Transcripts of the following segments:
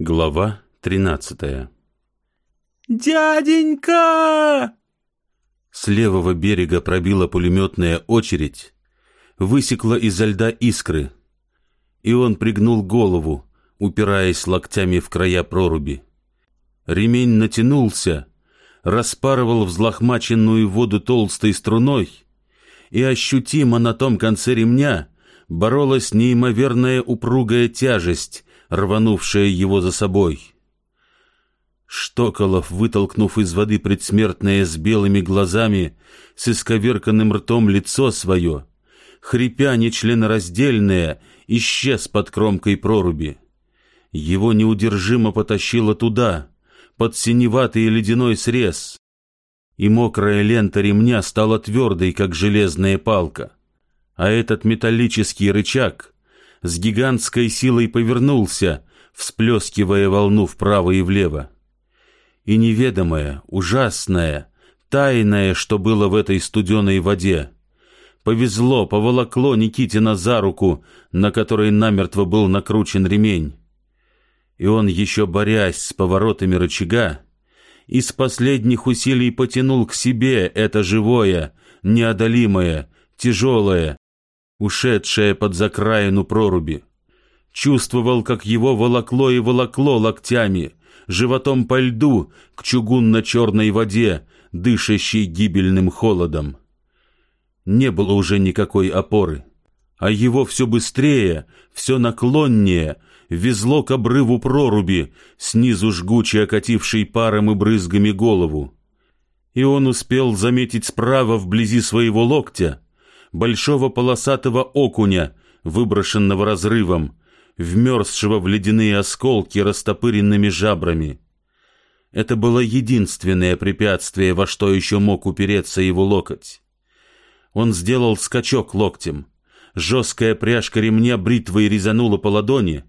Глава тринадцатая «Дяденька!» С левого берега пробила пулеметная очередь, высекла изо льда искры, и он пригнул голову, упираясь локтями в края проруби. Ремень натянулся, распарывал взлохмаченную воду толстой струной, и ощутимо на том конце ремня боролась неимоверная упругая тяжесть, рванувшая его за собой. Штоколов, вытолкнув из воды предсмертное с белыми глазами, с исковерканным ртом лицо свое, хрипя нечленораздельное, исчез под кромкой проруби. Его неудержимо потащило туда, под синеватый ледяной срез, и мокрая лента ремня стала твердой, как железная палка. А этот металлический рычаг с гигантской силой повернулся, всплескивая волну вправо и влево и неведомое, ужасное, тайное, что было в этой студеной воде. Повезло, поволокло Никитина за руку, на которой намертво был накручен ремень. И он, еще борясь с поворотами рычага, из последних усилий потянул к себе это живое, неодолимое, тяжелое, ушедшее под закраину проруби. Чувствовал, как его волокло и волокло локтями, животом по льду к чугунно-черной воде, дышащей гибельным холодом. Не было уже никакой опоры, а его все быстрее, все наклоннее везло к обрыву проруби, снизу жгуче окатившей паром и брызгами голову. И он успел заметить справа вблизи своего локтя большого полосатого окуня, выброшенного разрывом, вмерзшего в ледяные осколки растопыренными жабрами. Это было единственное препятствие, во что еще мог упереться его локоть. Он сделал скачок локтем. Жесткая пряжка ремня бритвой резанула по ладони,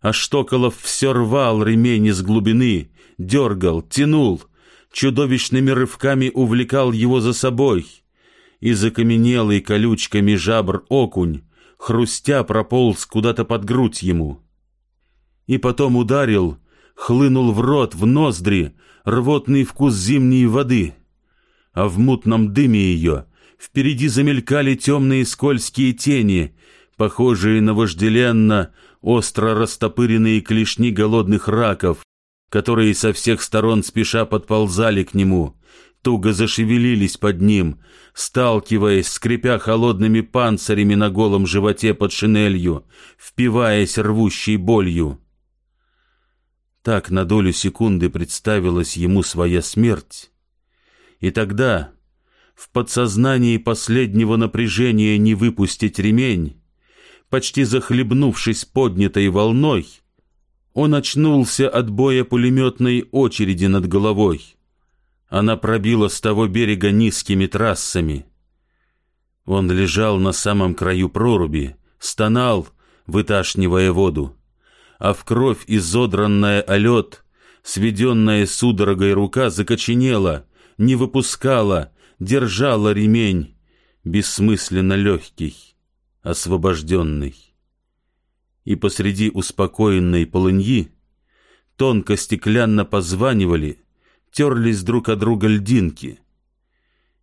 а Штоколов все рвал ремень из глубины, дергал, тянул, чудовищными рывками увлекал его за собой. И закаменелый колючками жабр окунь хрустя прополз куда-то под грудь ему. И потом ударил, хлынул в рот, в ноздри, рвотный вкус зимней воды. А в мутном дыме ее впереди замелькали темные скользкие тени, похожие на вожделенно остро растопыренные клешни голодных раков, которые со всех сторон спеша подползали к нему, туго зашевелились под ним, сталкиваясь, скрипя холодными панцирями на голом животе под шинелью, впиваясь рвущей болью. Так на долю секунды представилась ему своя смерть. И тогда, в подсознании последнего напряжения не выпустить ремень, почти захлебнувшись поднятой волной, он очнулся от боя пулеметной очереди над головой. Она пробила с того берега низкими трассами. Он лежал на самом краю проруби, стонал, выташнивая воду, а в кровь изодранная о лед, сведенная судорогой рука закоченела, не выпускала, держала ремень, бессмысленно легкий, освобожденный. И посреди успокоенной полыньи тонко стеклянно позванивали — терлись друг от друга льдинки,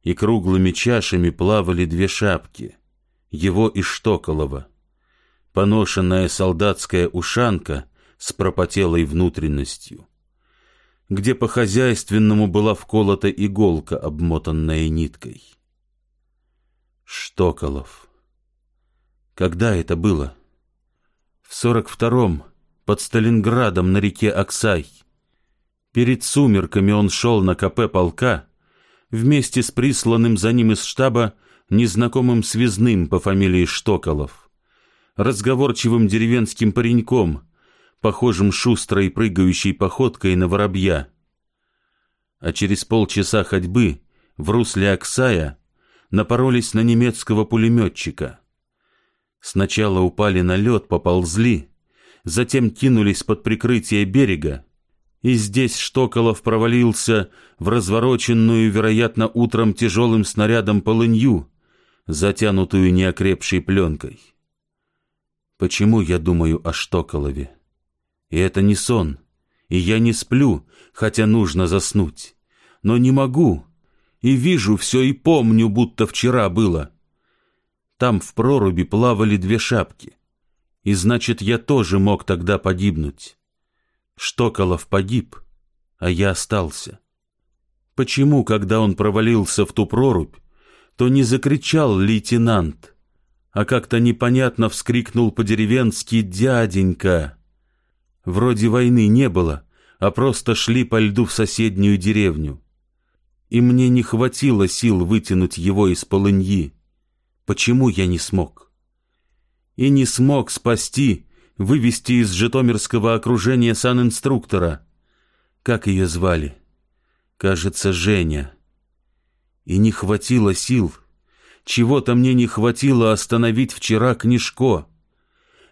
и круглыми чашами плавали две шапки, его и Штоколова, поношенная солдатская ушанка с пропотелой внутренностью, где по-хозяйственному была вколота иголка, обмотанная ниткой. Штоколов. Когда это было? В сорок втором, под Сталинградом на реке Оксай. Перед сумерками он шел на КП полка вместе с присланным за ним из штаба незнакомым связным по фамилии Штоколов, разговорчивым деревенским пареньком, похожим шустрой прыгающей походкой на воробья. А через полчаса ходьбы в русле Оксая напоролись на немецкого пулеметчика. Сначала упали на лед, поползли, затем кинулись под прикрытие берега, и здесь Штоколов провалился в развороченную, вероятно, утром тяжелым снарядом полынью, затянутую неокрепшей пленкой. Почему я думаю о Штоколове? И это не сон, И я не сплю, хотя нужно заснуть. Но не могу, и вижу все и помню, будто вчера было. Там в проруби плавали две шапки. И значит, я тоже мог тогда погибнуть. Штоколов погиб, а я остался. Почему, когда он провалился в ту прорубь, то не закричал лейтенант, а как-то непонятно вскрикнул по-деревенски «Дяденька!» Вроде войны не было, а просто шли по льду в соседнюю деревню. И мне не хватило сил вытянуть его из полыньи. Почему я не смог? И не смог спасти, вывести из житомирского окружения санинструктора. Как ее звали? кажется, Женя. И не хватило сил. Чего-то мне не хватило остановить вчера Книжко.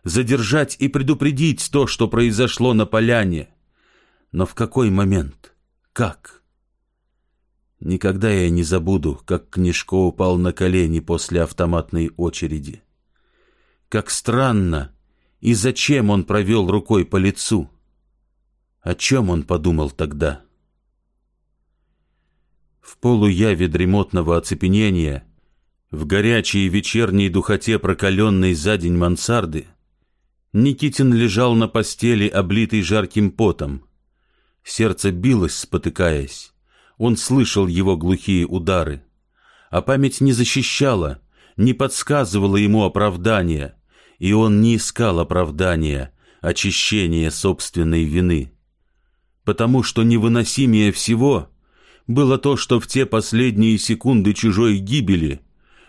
Задержать и предупредить то, что произошло на поляне. Но в какой момент? Как? Никогда я не забуду, как Книжко упал на колени после автоматной очереди. Как странно и зачем он провел рукой по лицу. О чем он подумал тогда? — в полуяве дремотного оцепенения, в горячей вечерней духоте прокаленной за день мансарды, Никитин лежал на постели, облитый жарким потом. Сердце билось, спотыкаясь. Он слышал его глухие удары. А память не защищала, не подсказывала ему оправдания, и он не искал оправдания, очищения собственной вины. Потому что невыносимее всего — было то, что в те последние секунды чужой гибели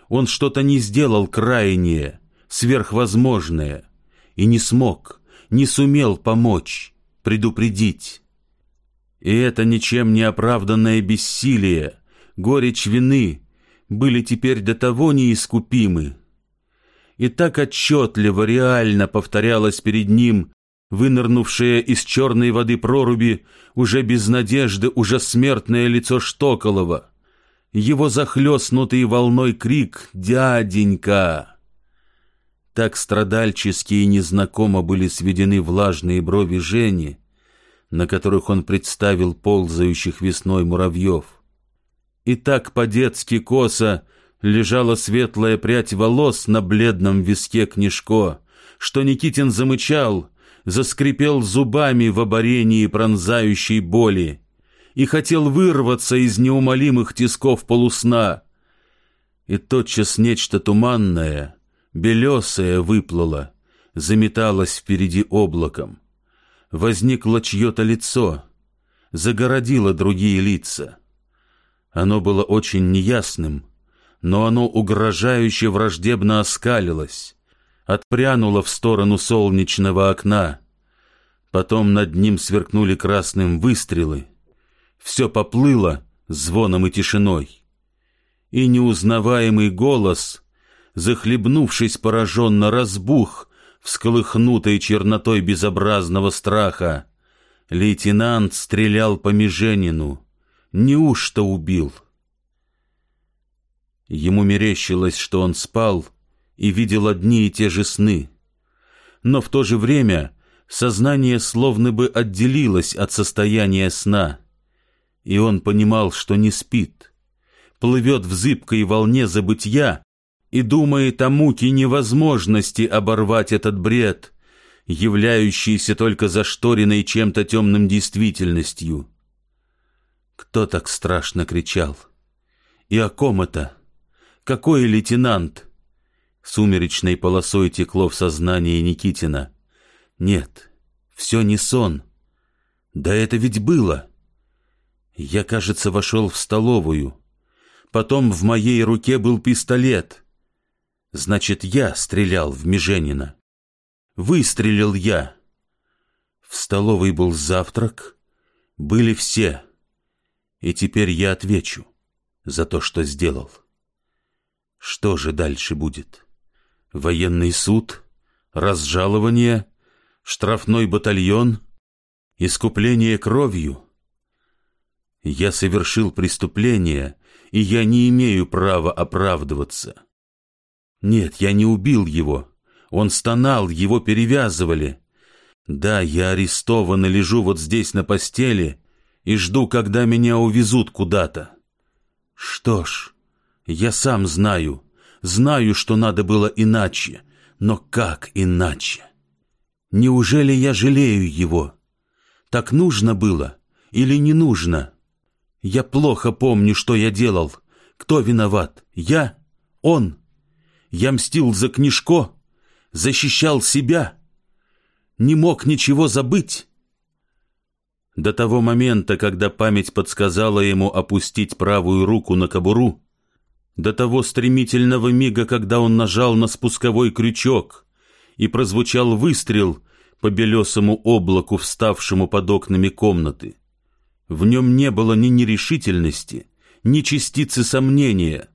он что-то не сделал крайнее, сверхвозможное, и не смог, не сумел помочь, предупредить. И это ничем не оправданное бессилие, горечь вины были теперь до того неискупимы. И так отчетливо, реально повторялось перед ним вынырнувшее из черной воды проруби, уже без надежды, уже смертное лицо Штоколова, его захлестнутый волной крик «Дяденька!». Так страдальчески и незнакомо были сведены влажные брови Жени, на которых он представил ползающих весной муравьев. И так по-детски косо лежала светлая прядь волос на бледном виске Книжко, что Никитин замычал — заскрипел зубами в оборении пронзающей боли и хотел вырваться из неумолимых тисков полусна. И тотчас нечто туманное, белесое выплыло, заметалось впереди облаком. Возникло чье-то лицо, загородило другие лица. Оно было очень неясным, но оно угрожающе враждебно оскалилось, отпрянула в сторону солнечного окна. Потом над ним сверкнули красным выстрелы. Все поплыло звоном и тишиной. И неузнаваемый голос, захлебнувшись пораженно, разбух, всколыхнутой чернотой безобразного страха. Лейтенант стрелял по Меженину. Неужто убил? Ему мерещилось, что он спал — и видел одни и те же сны. Но в то же время сознание словно бы отделилось от состояния сна, и он понимал, что не спит, плывет в зыбкой волне забытья и думает о муке невозможности оборвать этот бред, являющийся только зашторенной чем-то темным действительностью. Кто так страшно кричал? И о ком это? Какой лейтенант? Сумеречной полосой текло в сознании Никитина. Нет, все не сон. Да это ведь было. Я, кажется, вошел в столовую. Потом в моей руке был пистолет. Значит, я стрелял в Меженина. Выстрелил я. В столовой был завтрак. Были все. И теперь я отвечу за то, что сделал. Что же дальше будет?» военный суд, разжалование, штрафной батальон, искупление кровью. Я совершил преступление, и я не имею права оправдываться. Нет, я не убил его. Он стонал, его перевязывали. Да, я арестован и лежу вот здесь на постели и жду, когда меня увезут куда-то. Что ж, я сам знаю, знаю, что надо было иначе, но как иначе? Неужели я жалею его? Так нужно было или не нужно? Я плохо помню, что я делал. Кто виноват? Я? Он? Я мстил за книжко? Защищал себя? Не мог ничего забыть? До того момента, когда память подсказала ему опустить правую руку на кобуру, до того стремительного мига, когда он нажал на спусковой крючок, и прозвучал выстрел по белесому облаку, вставшему под окнами комнаты. В нем не было ни нерешительности, ни частицы сомнения,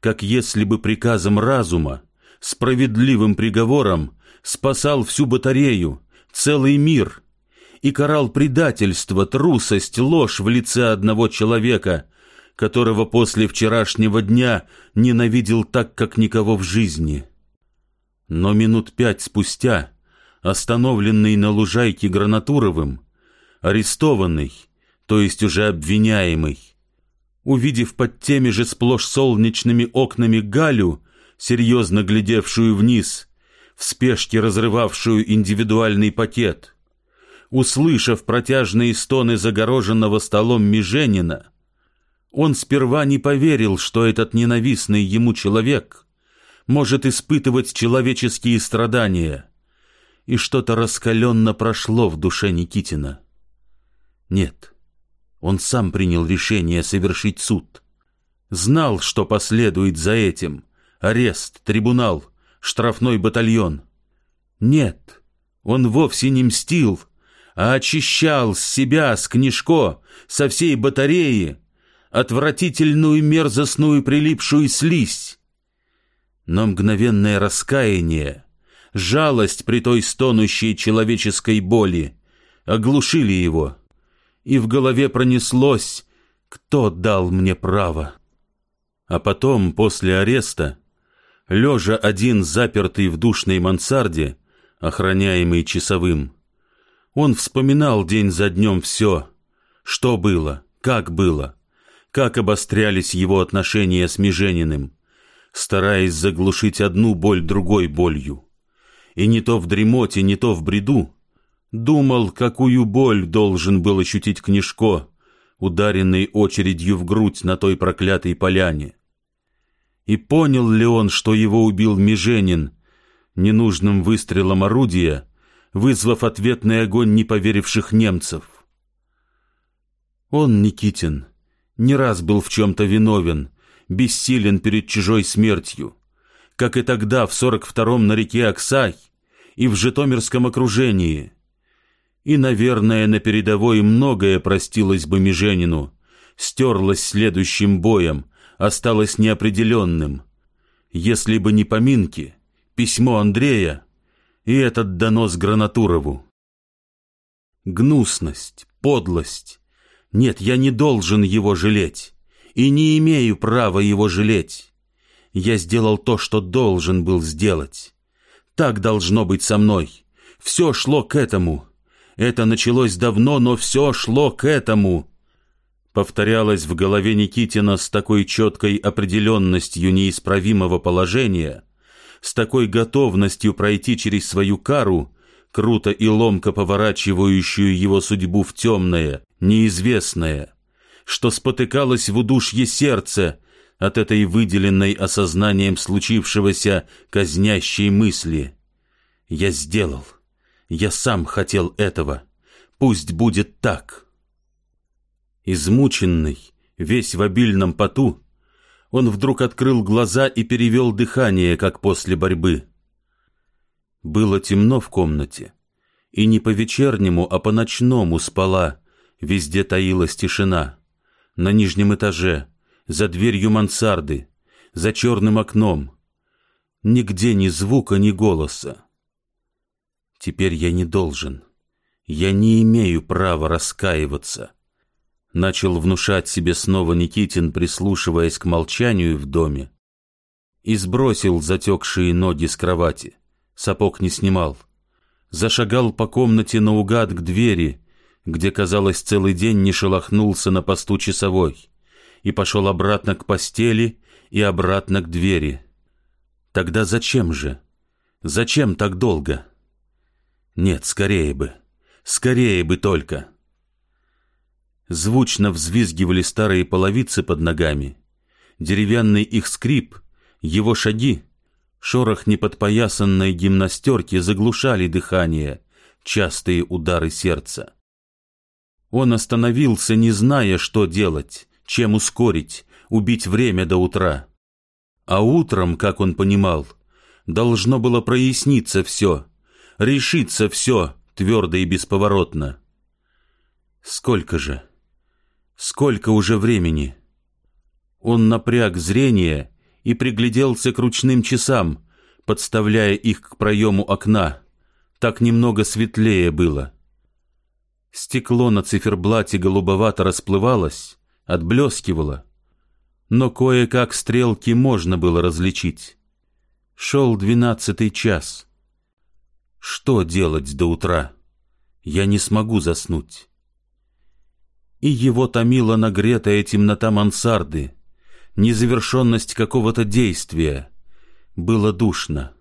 как если бы приказом разума, справедливым приговором спасал всю батарею, целый мир — и карал предательство, трусость, ложь в лице одного человека, которого после вчерашнего дня ненавидел так, как никого в жизни. Но минут пять спустя, остановленный на лужайке Гранатуровым, арестованный, то есть уже обвиняемый, увидев под теми же сплошь солнечными окнами Галю, серьезно глядевшую вниз, в спешке разрывавшую индивидуальный пакет — услышав протяжные стоны загороженного столом Меженина, он сперва не поверил, что этот ненавистный ему человек может испытывать человеческие страдания, и что-то раскаленно прошло в душе Никитина. Нет, он сам принял решение совершить суд. Знал, что последует за этим — арест, трибунал, штрафной батальон. Нет, он вовсе не мстил, а очищал с себя, с книжко, со всей батареи, отвратительную мерзостную прилипшую слизь. Но мгновенное раскаяние, жалость при той стонущей человеческой боли оглушили его, и в голове пронеслось «Кто дал мне право?» А потом, после ареста, лежа один запертый в душной мансарде, охраняемый часовым, он вспоминал день за днем все, что было, как было, как обострялись его отношения с Межениным, стараясь заглушить одну боль другой болью. И не то в дремоте, не то в бреду думал, какую боль должен был ощутить Книжко, ударенный очередью в грудь на той проклятой поляне. И понял ли он, что его убил Меженин ненужным выстрелом орудия, вызвав ответный огонь неповеривших немцев. Он, Никитин, не раз был в чем-то виновен, бессилен перед чужой смертью, как и тогда в сорок втором на реке Оксай и в Житомирском окружении. И, наверное, на передовой многое простилось бы Меженину, стерлось следующим боем, осталось неопределенным. Если бы не поминки, письмо Андрея, и этот донос Гранатурову. Гнусность, подлость. Нет, я не должен его жалеть и не имею права его жалеть. Я сделал то, что должен был сделать. Так должно быть со мной. Все шло к этому. Это началось давно, но все шло к этому. Повторялось в голове Никитина с такой четкой определенностью неисправимого положения, с такой готовностью пройти через свою кару, круто и ломко поворачивающую его судьбу в темное, неизвестное, что спотыкалось в удушье сердце от этой выделенной осознанием случившегося казнящей мысли. «Я сделал. Я сам хотел этого. Пусть будет так». Измученный, весь в обильном поту, он вдруг открыл глаза и перевел дыхание, как после борьбы. Было темно в комнате, и не по-вечернему, а по-ночному спала, везде таилась тишина. На нижнем этаже, за дверью мансарды, за черным окном. Нигде ни звука, ни голоса. Теперь я не должен. Я не имею права раскаиваться начал внушать себе снова Никитин, прислушиваясь к молчанию в доме, и сбросил затекшие ноги с кровати. Сапог не снимал. Зашагал по комнате наугад к двери, где, казалось, целый день не шелохнулся на посту часовой, и пошел обратно к постели и обратно к двери. Тогда зачем же? Зачем так долго? Нет, скорее бы, скорее бы только. Звучно взвизгивали старые половицы под ногами. Деревянный их скрип, его шаги, шорох неподпоясанной гимнастерки заглушали дыхание, частые удары сердца. Он остановился, не зная, что делать, чем ускорить, убить время до утра. А утром, как он понимал, должно было проясниться все, решиться все твердо и бесповоротно. Сколько же? Сколько уже времени? Он напряг зрение и пригляделся к ручным часам, подставляя их к проему окна. Так немного светлее было. Стекло на циферблате голубовато расплывалось, отблескивало, но кое-как стрелки можно было различить. Шел двенадцатый час. Что делать до утра? Я не смогу заснуть. И его томила нагретая темнота мансарды, незавершенность какого-то действия. Было душно.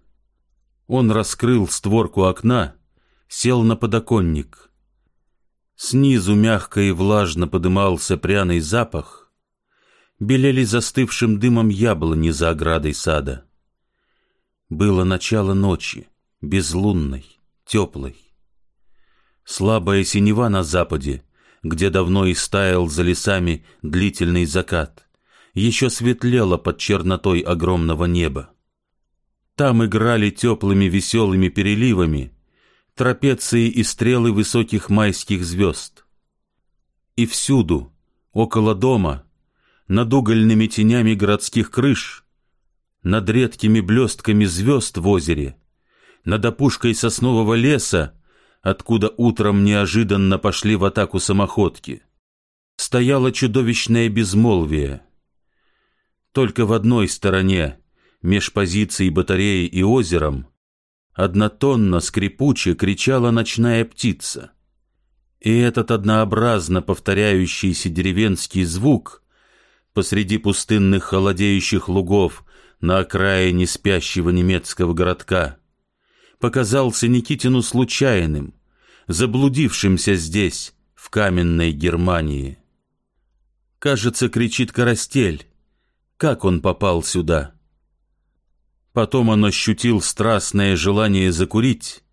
Он раскрыл створку окна, сел на подоконник — Снизу мягко и влажно подымался пряный запах, белели застывшим дымом яблони за оградой сада. Было начало ночи, безлунной, теплой. Слабая синева на западе, где давно истаял за лесами длительный закат, еще светлела под чернотой огромного неба. Там играли теплыми веселыми переливами трапеции и стрелы высоких майских звезд. И всюду, около дома, над угольными тенями городских крыш, над редкими блестками звезд в озере, над опушкой соснового леса, откуда утром неожиданно пошли в атаку самоходки, стояло чудовищное безмолвие. Только в одной стороне, меж позицией батареи и озером, однотонно скрипуче кричала ночная птица. И этот однообразно повторяющийся деревенский звук посреди пустынных холодеющих лугов на окраине спящего немецкого городка показался Никитину случайным, заблудившимся здесь, в каменной Германии. Кажется, кричит Карастель. Как он попал сюда? Потом он ощутил страстное желание закурить,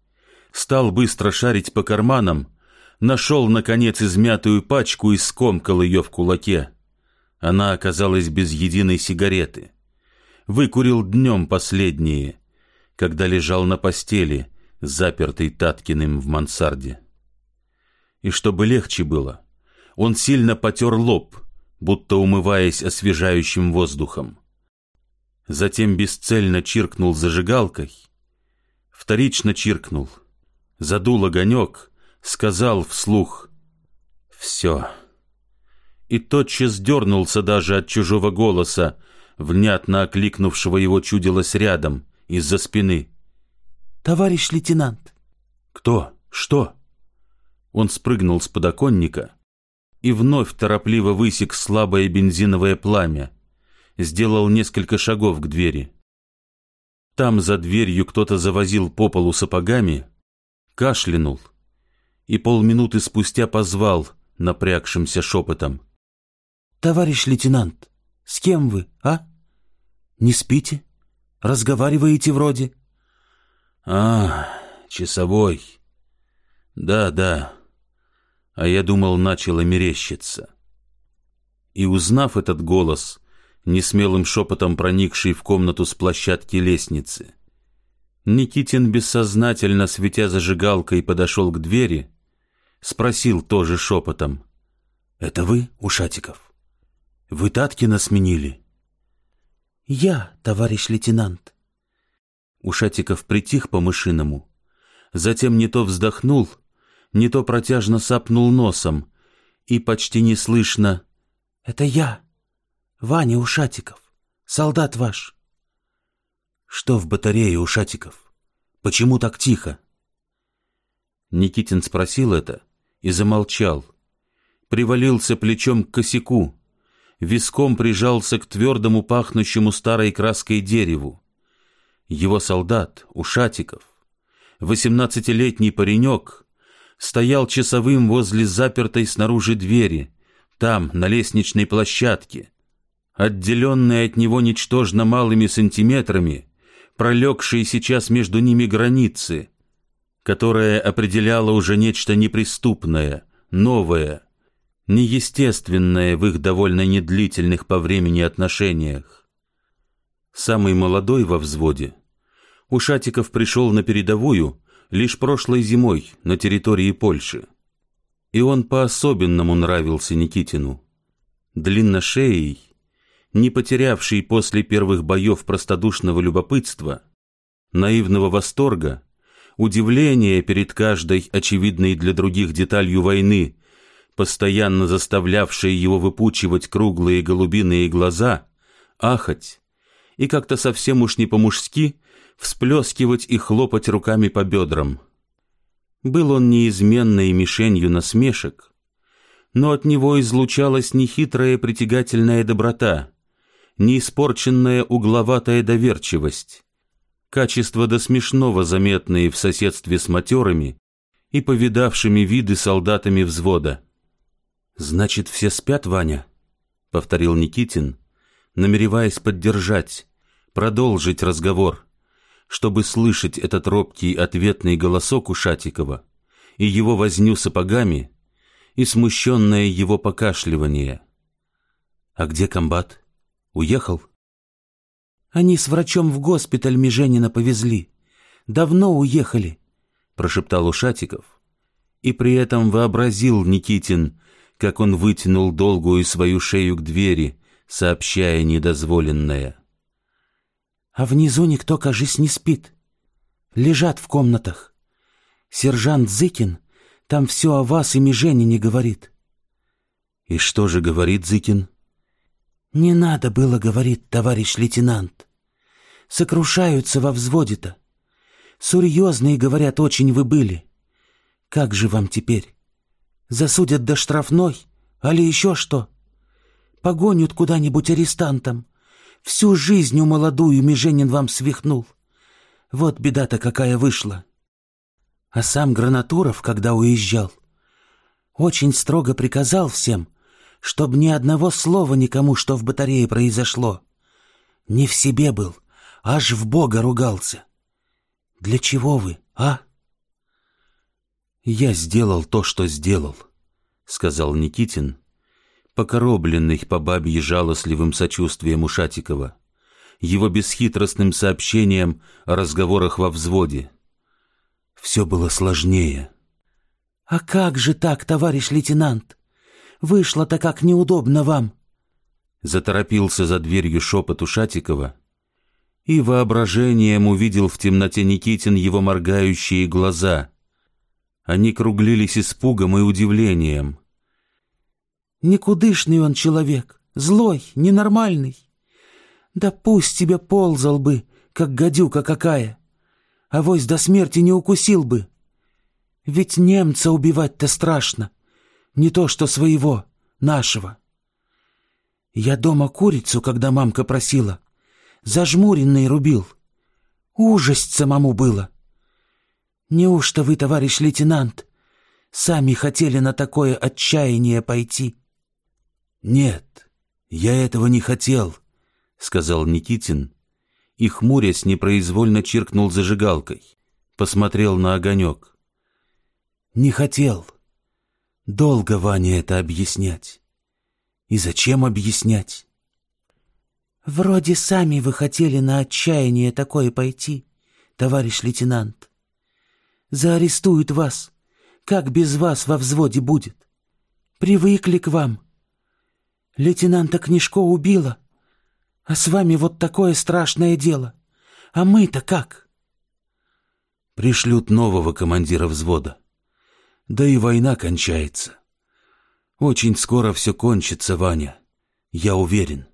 стал быстро шарить по карманам, нашел, наконец, измятую пачку и скомкал ее в кулаке. Она оказалась без единой сигареты. Выкурил днем последние, когда лежал на постели, запертый Таткиным в мансарде. И чтобы легче было, он сильно потер лоб, будто умываясь освежающим воздухом затем бесцельно чиркнул зажигалкой, вторично чиркнул, задул огонек, сказал вслух «Все». И тотчас дернулся даже от чужого голоса, внятно окликнувшего его чудилось рядом, из-за спины. «Товарищ лейтенант!» «Кто? Что?» Он спрыгнул с подоконника и вновь торопливо высек слабое бензиновое пламя, сделал несколько шагов к двери. Там за дверью кто-то завозил по полу сапогами, кашлянул и полминуты спустя позвал напрягшимся шепотом. «Товарищ лейтенант, с кем вы, а? Не спите? Разговариваете вроде?» «А, часовой. Да, да. А я думал, начало мерещиться». И узнав этот голос, несмелым шепотом проникший в комнату с площадки лестницы. Никитин бессознательно, светя зажигалкой, подошел к двери, спросил тоже шепотом. «Это вы, Ушатиков? Вы Таткина сменили?» «Я, товарищ лейтенант». Ушатиков притих по-мышиному, затем не то вздохнул, не то протяжно сапнул носом и почти неслышно «Это я, Ваня Ушатиков, солдат ваш. Что в батарее Ушатиков? Почему так тихо? Никитин спросил это и замолчал. Привалился плечом к косяку, виском прижался к твердому пахнущему старой краской дереву. Его солдат, Ушатиков, восемнадцатилетний паренек, стоял часовым возле запертой снаружи двери, там, на лестничной площадке, отделенной от него ничтожно малыми сантиметрами, пролегшие сейчас между ними границы, которая определяла уже нечто неприступное, новое, неестественное в их довольно недлительных по времени отношениях. Самый молодой во взводе, Ушатиков пришел на передовую лишь прошлой зимой на территории Польши. И он по-особенному нравился Никитину. Длинношеей, не потерявший после первых боев простодушного любопытства, наивного восторга, удивления перед каждой очевидной для других деталью войны, постоянно заставлявшей его выпучивать круглые голубиные глаза, ахать и как-то совсем уж не по-мужски всплескивать и хлопать руками по бедрам. Был он неизменной мишенью насмешек, но от него излучалась нехитрая притягательная доброта, неиспорченная угловатая доверчивость, качества до смешного заметные в соседстве с матерами и повидавшими виды солдатами взвода. «Значит, все спят, Ваня?» — повторил Никитин, намереваясь поддержать, продолжить разговор, чтобы слышать этот робкий ответный голосок Ушатикова и его возню сапогами и смущенное его покашливание. «А где комбат? Уехал?» «Они с врачом в госпиталь Меженина повезли. Давно уехали», — прошептал Ушатиков. И при этом вообразил Никитин, как он вытянул долгую свою шею к двери, сообщая недозволенное. А внизу никто, кажись, не спит. Лежат в комнатах. Сержант Зыкин там все о вас и Межене не говорит. И что же говорит Зыкин? Не надо было, говорит товарищ лейтенант. Сокрушаются во взводе-то. Серьезные, говорят, очень вы были. Как же вам теперь? Засудят до штрафной, али еще что? Погонят куда-нибудь арестантам. Всю жизнь у молодую Меженин вам свихнул. Вот беда-то какая вышла. А сам Гранатуров, когда уезжал, очень строго приказал всем, чтобы ни одного слова никому, что в батарее произошло. Не в себе был, аж в Бога ругался. Для чего вы, а? Я сделал то, что сделал, сказал Никитин, покоробленный по бабье жалостливым сочувствием Ушатикова, его бесхитростным сообщением о разговорах во взводе. Все было сложнее. «А как же так, товарищ лейтенант? Вышло-то как неудобно вам!» Заторопился за дверью шепот Ушатикова, и воображением увидел в темноте Никитин его моргающие глаза. Они круглились испугом и удивлением — Никудышный он человек, злой, ненормальный. Да пусть тебе ползал бы, как гадюка какая, а вось до смерти не укусил бы. Ведь немца убивать-то страшно, не то что своего, нашего. Я дома курицу, когда мамка просила, зажмуренный рубил. Ужасть самому было. Неужто вы, товарищ лейтенант, сами хотели на такое отчаяние пойти?» «Нет, я этого не хотел», — сказал Никитин, и, хмурясь, непроизвольно чиркнул зажигалкой, посмотрел на огонек. «Не хотел. Долго Ване это объяснять. И зачем объяснять?» «Вроде сами вы хотели на отчаяние такое пойти, товарищ лейтенант. Заарестуют вас. Как без вас во взводе будет? Привыкли к вам, Лейтенанта Книжко убила, а с вами вот такое страшное дело. А мы-то как? Пришлют нового командира взвода. Да и война кончается. Очень скоро все кончится, Ваня. Я уверен.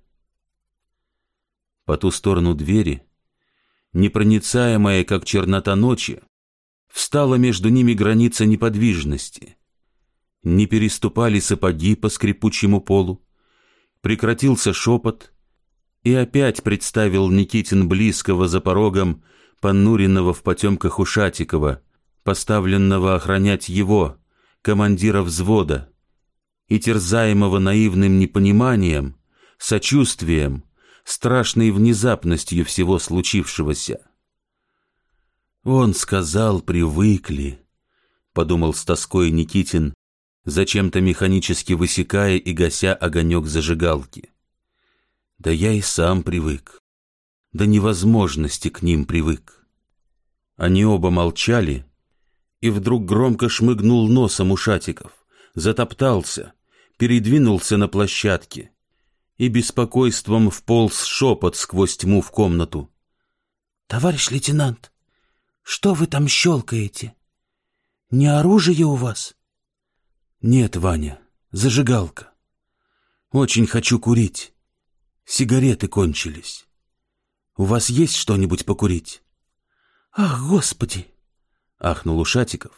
По ту сторону двери, непроницаемая, как чернота ночи, Встала между ними граница неподвижности. Не переступали сапоги по скрипучему полу. Прекратился шепот, и опять представил Никитин близкого за порогом, понуренного в потемках Ушатикова, поставленного охранять его, командира взвода, и терзаемого наивным непониманием, сочувствием, страшной внезапностью всего случившегося. «Он сказал, привыкли», — подумал с тоской Никитин, зачем-то механически высекая и гася огонек зажигалки. «Да я и сам привык, до невозможности к ним привык». Они оба молчали, и вдруг громко шмыгнул носом Ушатиков, затоптался, передвинулся на площадке и беспокойством вполз шепот сквозь тьму в комнату. «Товарищ лейтенант, что вы там щелкаете? Не оружие у вас?» «Нет, Ваня, зажигалка. Очень хочу курить. Сигареты кончились. У вас есть что-нибудь покурить?» «Ах, Господи!» — ахнул Ушатиков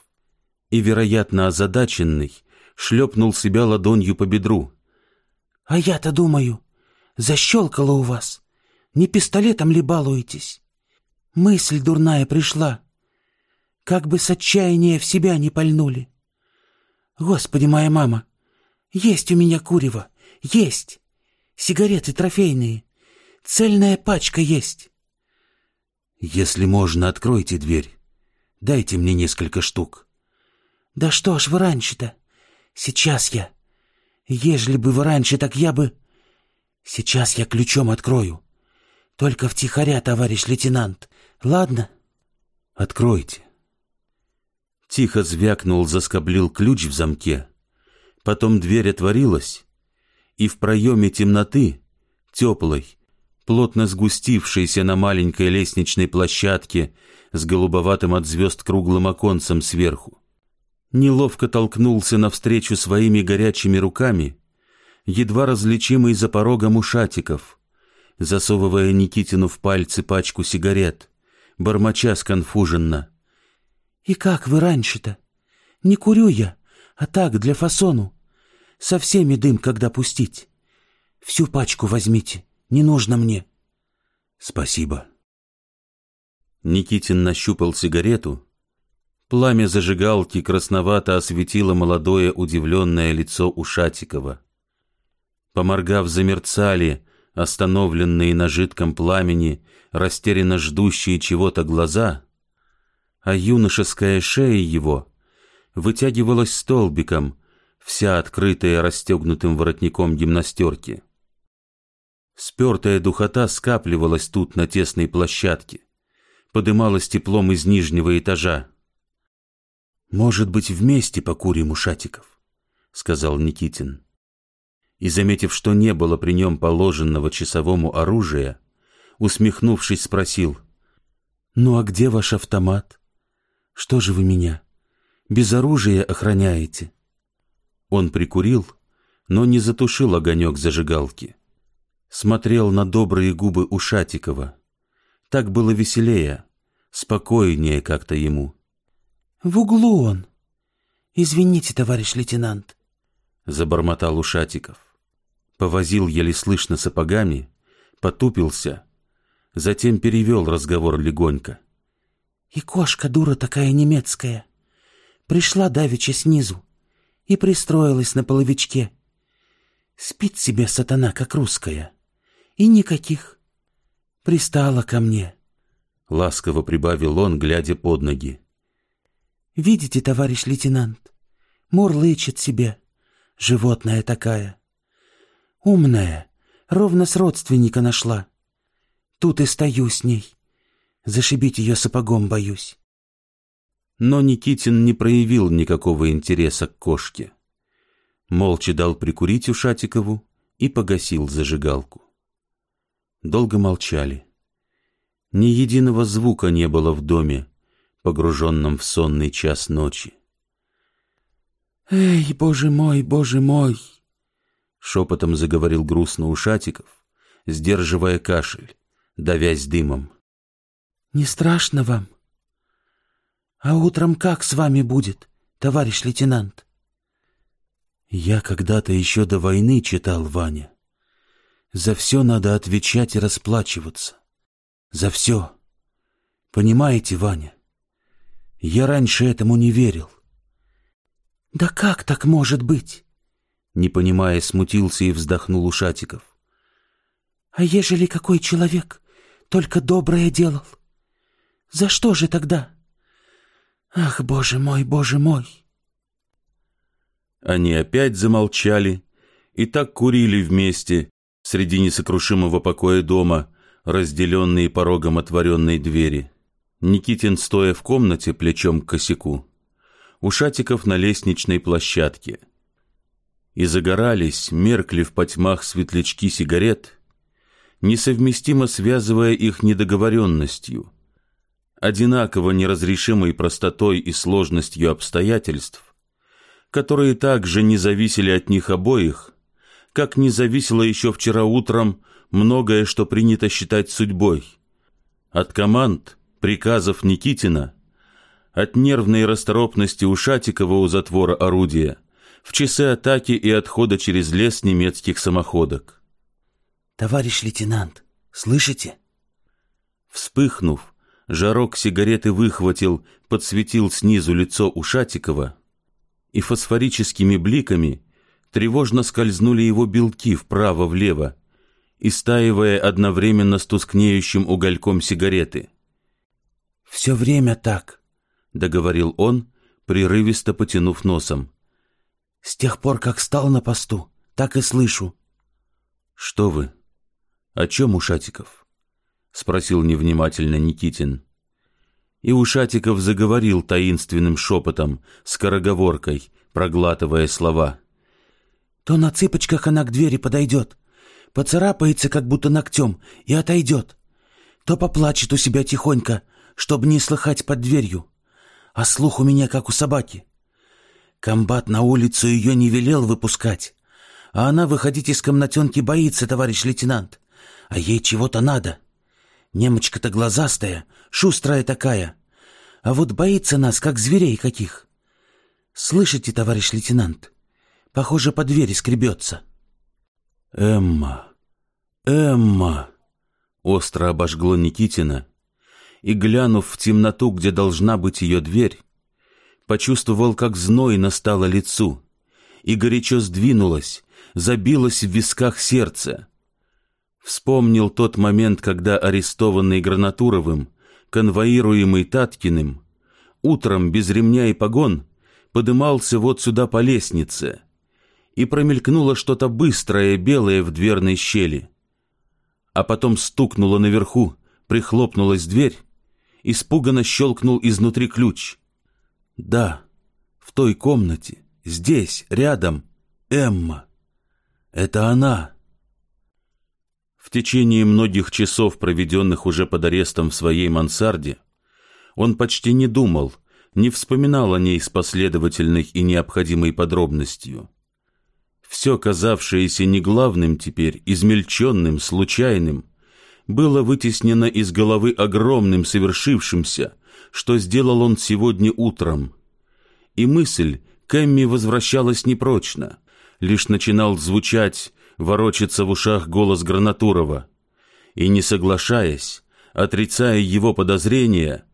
и, вероятно, озадаченный, шлепнул себя ладонью по бедру. «А я-то думаю, защелкало у вас. Не пистолетом ли балуетесь? Мысль дурная пришла. Как бы с отчаяния в себя не пальнули. Господи, моя мама, есть у меня курево, есть. Сигареты трофейные, цельная пачка есть». «Если можно, откройте дверь. Дайте мне несколько штук». «Да что ж вы раньше-то? Сейчас я. Ежели бы вы раньше, так я бы... Сейчас я ключом открою. Только втихаря, товарищ лейтенант. Ладно?» «Откройте». Тихо звякнул, заскоблил ключ в замке. Потом дверь отворилась, и в проеме темноты, теплой, плотно сгустившейся на маленькой лестничной площадке с голубоватым от звезд круглым оконцем сверху, неловко толкнулся навстречу своими горячими руками, едва различимый за порогом ушатиков, засовывая Никитину в пальцы пачку сигарет, бормоча сконфуженно. «И как вы раньше-то? Не курю я, а так, для фасону. Со всеми дым когда пустить. Всю пачку возьмите, не нужно мне». «Спасибо». Никитин нащупал сигарету, Пламя зажигалки красновато осветило молодое удивленное лицо Ушатикова. Поморгав, замерцали, остановленные на жидком пламени, растерянно ждущие чего-то глаза, а юношеская шея его вытягивалась столбиком, вся открытая расстегнутым воротником гимнастерки. Спертая духота скапливалась тут на тесной площадке, подымалась теплом из нижнего этажа. «Может быть, вместе покурим у шатиков?» — сказал Никитин. И, заметив, что не было при нем положенного часовому оружия, усмехнувшись, спросил, «Ну а где ваш автомат? Что же вы меня без оружия охраняете?» Он прикурил, но не затушил огонек зажигалки. Смотрел на добрые губы Ушатикова. Так было веселее, спокойнее как-то ему. В углу он. Извините, товарищ лейтенант. Забормотал Ушатиков. Повозил еле слышно сапогами, потупился, затем перевел разговор легонько. И кошка дура такая немецкая. Пришла давеча снизу и пристроилась на половичке. Спит себе сатана, как русская. И никаких. Пристала ко мне. Ласково прибавил он, глядя под ноги. Видите, товарищ лейтенант, мурлычет себе, животная такая. Умная, ровно с родственника нашла. Тут и стою с ней. Зашибить ее сапогом боюсь. Но Никитин не проявил никакого интереса к кошке. Молча дал прикурить Ушатикову и погасил зажигалку. Долго молчали. Ни единого звука не было в доме, погруженном в сонный час ночи. «Эй, боже мой, боже мой!» Шепотом заговорил грустно Ушатиков, сдерживая кашель, давясь дымом. «Не страшно вам? А утром как с вами будет, товарищ лейтенант? Я когда-то еще до войны читал, Ваня. За все надо отвечать и расплачиваться. За все. Понимаете, Ваня? Я раньше этому не верил. Да как так может быть? Не понимая, смутился и вздохнул Ушатиков. А ежели какой человек только доброе делал? За что же тогда? Ах, боже мой, боже мой! Они опять замолчали и так курили вместе среди несокрушимого покоя дома, разделенные порогом отворенной двери. Никитин, стоя в комнате плечом к косяку, Ушатиков на лестничной площадке. И загорались, меркли в потьмах светлячки сигарет, несовместимо связывая их недоговоренностью, одинаково неразрешимой простотой и сложностью обстоятельств, которые также не зависели от них обоих, как не зависело еще вчера утром многое, что принято считать судьбой. От команд, приказов Никитина, от нервной расторопности Ушатикова у затвора орудия, в часы атаки и отхода через лес немецких самоходок. «Товарищ лейтенант, слышите?» Вспыхнув, жарок сигареты выхватил, подсветил снизу лицо Ушатикова, и фосфорическими бликами тревожно скользнули его белки вправо-влево, истаивая одновременно с тускнеющим угольком сигареты. «Все время так», — договорил он, прерывисто потянув носом. «С тех пор, как стал на посту, так и слышу». «Что вы? О чем Ушатиков?» — спросил невнимательно Никитин и Ушатиков заговорил таинственным шепотом, скороговоркой, проглатывая слова. «То на цыпочках она к двери подойдет, поцарапается, как будто ногтем, и отойдет, то поплачет у себя тихонько, чтобы не слыхать под дверью, а слух у меня, как у собаки. Комбат на улицу ее не велел выпускать, а она выходить из комнатенки боится, товарищ лейтенант, а ей чего-то надо». Немочка-то глазастая, шустрая такая. А вот боится нас, как зверей каких. Слышите, товарищ лейтенант? Похоже, по двери скребется. Эмма, Эмма! Остро обожгло Никитина, и, глянув в темноту, где должна быть ее дверь, почувствовал, как зной настало лицу, и горячо сдвинулось, забилось в висках сердце. Вспомнил тот момент, когда арестованный Гранатуровым, конвоируемый Таткиным, утром без ремня и погон подымался вот сюда по лестнице, и промелькнуло что-то быстрое белое в дверной щели. А потом стукнуло наверху, прихлопнулась дверь, испуганно щелкнул изнутри ключ. Да, в той комнате, здесь, рядом, Эмма. Это она. В течение многих часов, проведенных уже под арестом в своей мансарде, он почти не думал, не вспоминал о ней с последовательной и необходимой подробностью. Все, казавшееся не главным теперь, измельченным, случайным, было вытеснено из головы огромным совершившимся, что сделал он сегодня утром. И мысль к Эмми возвращалась непрочно, лишь начинал звучать ворочится в ушах голос Гранатурова. И не соглашаясь, отрицая его подозрения,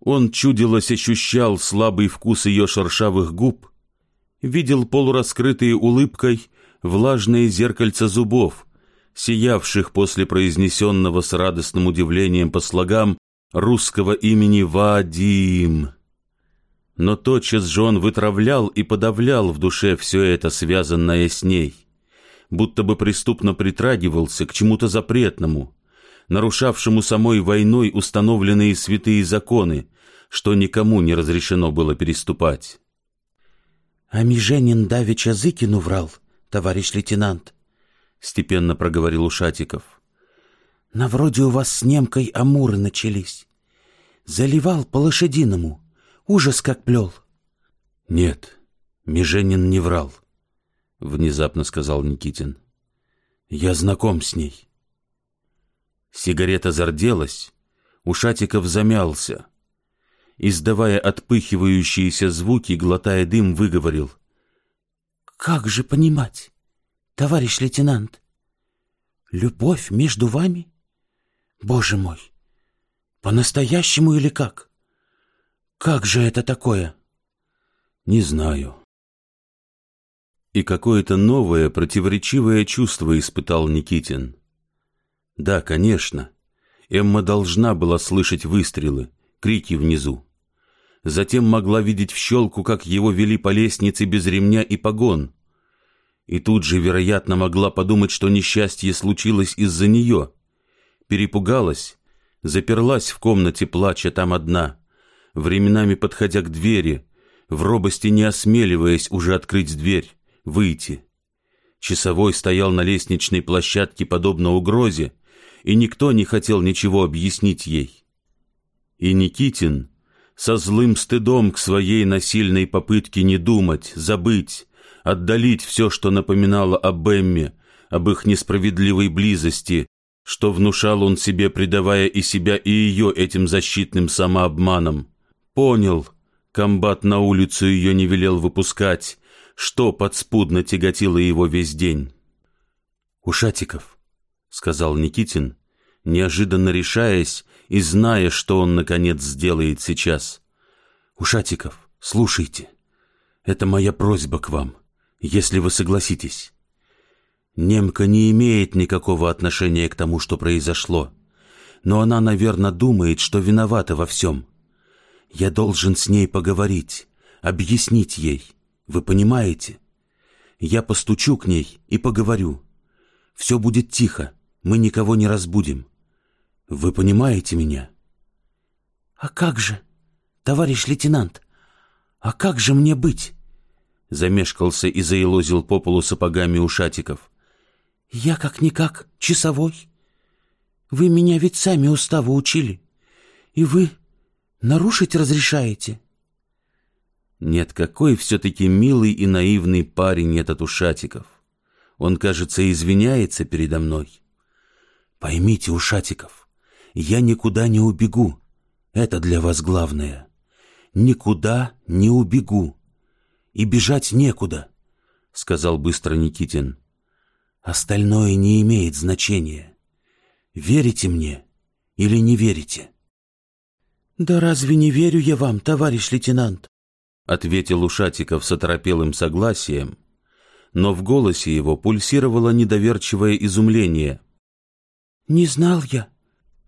он чудилось ощущал слабый вкус ее шершавых губ, видел полураскрытые улыбкой влажные зеркальца зубов, сиявших после произнесенного с радостным удивлением по слогам русского имени Вадим. Но тотчас же он вытравлял и подавлял в душе все это, связанное с ней будто бы преступно притрагивался к чему-то запретному, нарушавшему самой войной установленные святые законы, что никому не разрешено было переступать. — А Меженин давеча Зыкину врал, товарищ лейтенант, — степенно проговорил Ушатиков. — На вроде у вас с немкой амуры начались. Заливал по-лошадиному, ужас как плел. — Нет, Меженин не врал, —— внезапно сказал Никитин. «Я знаком с ней». Сигарета зарделась, Ушатиков замялся. Издавая отпыхивающиеся звуки, глотая дым, выговорил. «Как же понимать, товарищ лейтенант? Любовь между вами? Боже мой! По-настоящему или как? Как же это такое?» «Не знаю». И какое-то новое, противоречивое чувство испытал Никитин. Да, конечно, Эмма должна была слышать выстрелы, крики внизу. Затем могла видеть в щелку, как его вели по лестнице без ремня и погон. И тут же, вероятно, могла подумать, что несчастье случилось из-за нее. Перепугалась, заперлась в комнате, плача там одна, временами подходя к двери, в робости не осмеливаясь уже открыть дверь, выйти. Часовой стоял на лестничной площадке, подобно угрозе, и никто не хотел ничего объяснить ей. И Никитин, со злым стыдом к своей насильной попытке не думать, забыть, отдалить все, что напоминало об Эмме, об их несправедливой близости, что внушал он себе, предавая и себя, и ее этим защитным самообманом. Понял, комбат на улицу ее не велел выпускать, что подспудно тяготило его весь день. «Ушатиков, сказал Никитин, неожиданно решаясь и зная, что он, наконец, сделает сейчас. «Ушатиков, слушайте. Это моя просьба к вам, если вы согласитесь. Немка не имеет никакого отношения к тому, что произошло, но она, наверное, думает, что виновата во всем. Я должен с ней поговорить, объяснить ей. Вы понимаете? Я постучу к ней и поговорю. Все будет тихо, мы никого не разбудим. Вы понимаете меня? А как же, товарищ лейтенант, а как же мне быть? Замешкался и заелозил по полу сапогами ушатиков. Я как-никак часовой. Вы меня ведь сами уставу учили. И вы нарушить разрешаете? Нет, какой все-таки милый и наивный парень этот Ушатиков. Он, кажется, извиняется передо мной. Поймите, Ушатиков, я никуда не убегу. Это для вас главное. Никуда не убегу. И бежать некуда, — сказал быстро Никитин. Остальное не имеет значения. Верите мне или не верите? Да разве не верю я вам, товарищ лейтенант? — ответил Ушатиков с оторопелым согласием, но в голосе его пульсировало недоверчивое изумление — не знал я,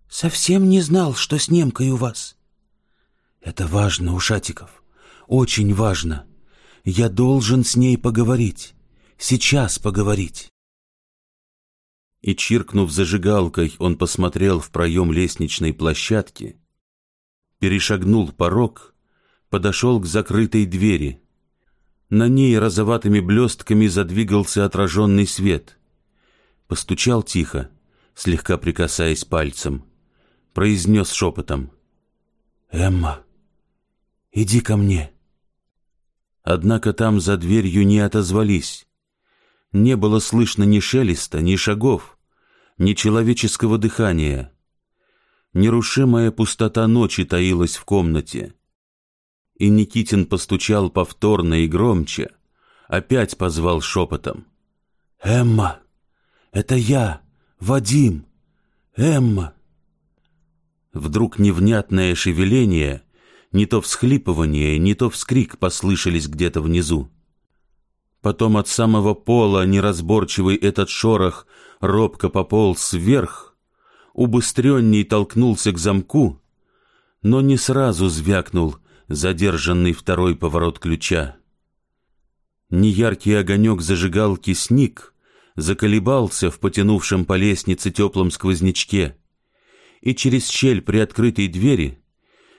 совсем не знал, что с немкой у вас. Это важно, Ушатиков, очень важно. Я должен с ней поговорить, сейчас поговорить. И, чиркнув зажигалкой, он посмотрел в проем лестничной площадки, перешагнул порог, подошел к закрытой двери. На ней розоватыми блестками задвигался отраженный свет. Постучал тихо слегка прикасаясь пальцем, произнес шепотом. «Эмма, иди ко мне». Однако там за дверью не отозвались. Не было слышно ни шелеста, ни шагов, ни человеческого дыхания. Нерушимая пустота ночи таилась в комнате. И Никитин постучал повторно и громче, опять позвал шепотом. «Эмма, это я!» Вадим! Эмма!» Вдруг невнятное шевеление, не то всхлипывание, не то вскрик послышались где-то внизу. Потом от самого пола неразборчивый этот шорох робко пополз вверх, убыстренней толкнулся к замку, но не сразу звякнул задержанный второй поворот ключа. Неяркий огонек зажигалки сник — заколебался в потянувшем по лестнице теплом сквознячке, и через щель при открытой двери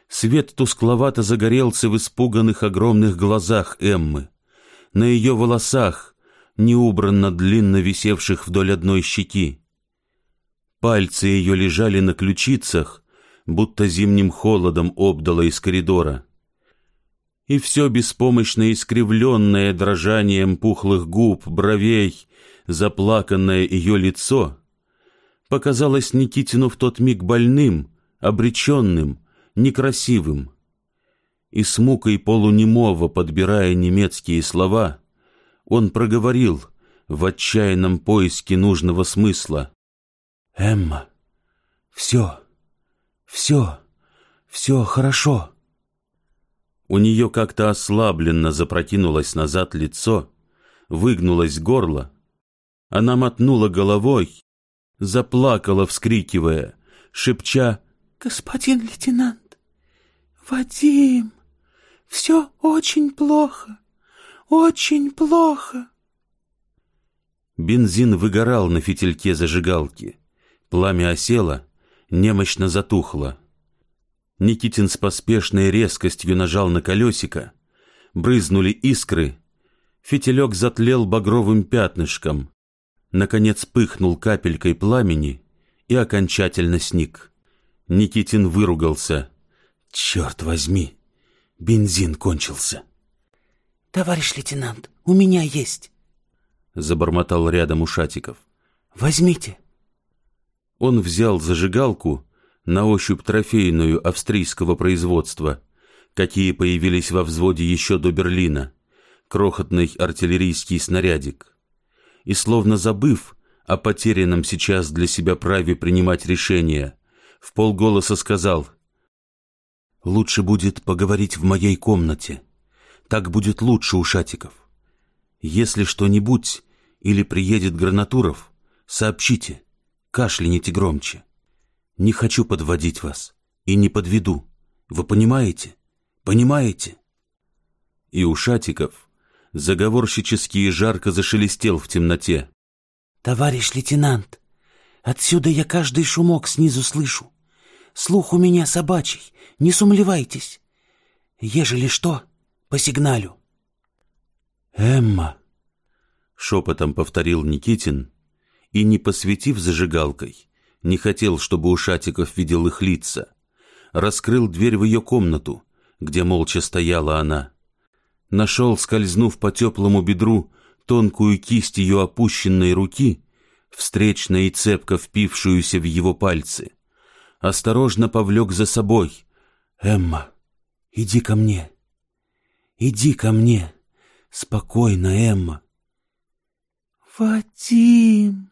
свет тускловато загорелся в испуганных огромных глазах Эммы, на ее волосах, неубранно длинно висевших вдоль одной щеки. Пальцы ее лежали на ключицах, будто зимним холодом обдало из коридора. И все беспомощно искривленное дрожанием пухлых губ, бровей, заплаканное ее лицо показалось Никитину в тот миг больным, обреченным, некрасивым. И с мукой полунемого, подбирая немецкие слова, он проговорил в отчаянном поиске нужного смысла. «Эмма, все, все, все хорошо». У нее как-то ослабленно запрокинулось назад лицо, выгнулось горло. Она мотнула головой, заплакала, вскрикивая, шепча «Господин лейтенант, Вадим, все очень плохо, очень плохо». Бензин выгорал на фитильке зажигалки. Пламя осело, немощно затухло. Никитин с поспешной резкостью нажал на колесико, брызнули искры, фитилек затлел багровым пятнышком, наконец пыхнул капелькой пламени и окончательно сник. Никитин выругался. «Черт возьми, бензин кончился!» «Товарищ лейтенант, у меня есть!» Забормотал рядом Ушатиков. «Возьмите!» Он взял зажигалку на ощупь трофейную австрийского производства, какие появились во взводе еще до Берлина, крохотный артиллерийский снарядик. И словно забыв о потерянном сейчас для себя праве принимать решения, в полголоса сказал «Лучше будет поговорить в моей комнате. Так будет лучше у Шатиков. Если что-нибудь или приедет Гранатуров, сообщите, кашляните громче». Не хочу подводить вас и не подведу. Вы понимаете? Понимаете? И Ушатиков заговорщически и жарко зашелестел в темноте. Товарищ лейтенант, отсюда я каждый шумок снизу слышу. Слух у меня собачий, не сумлевайтесь. Ежели что, по сигналю. Эмма, шепотом повторил Никитин и, не посветив зажигалкой, не хотел, чтобы Ушатиков видел их лица. Раскрыл дверь в ее комнату, где молча стояла она. Нашел, скользнув по теплому бедру, тонкую кисть ее опущенной руки, встречно и цепко впившуюся в его пальцы. Осторожно повлек за собой. «Эмма, иди ко мне! Иди ко мне! Спокойно, Эмма!» «Вадим!»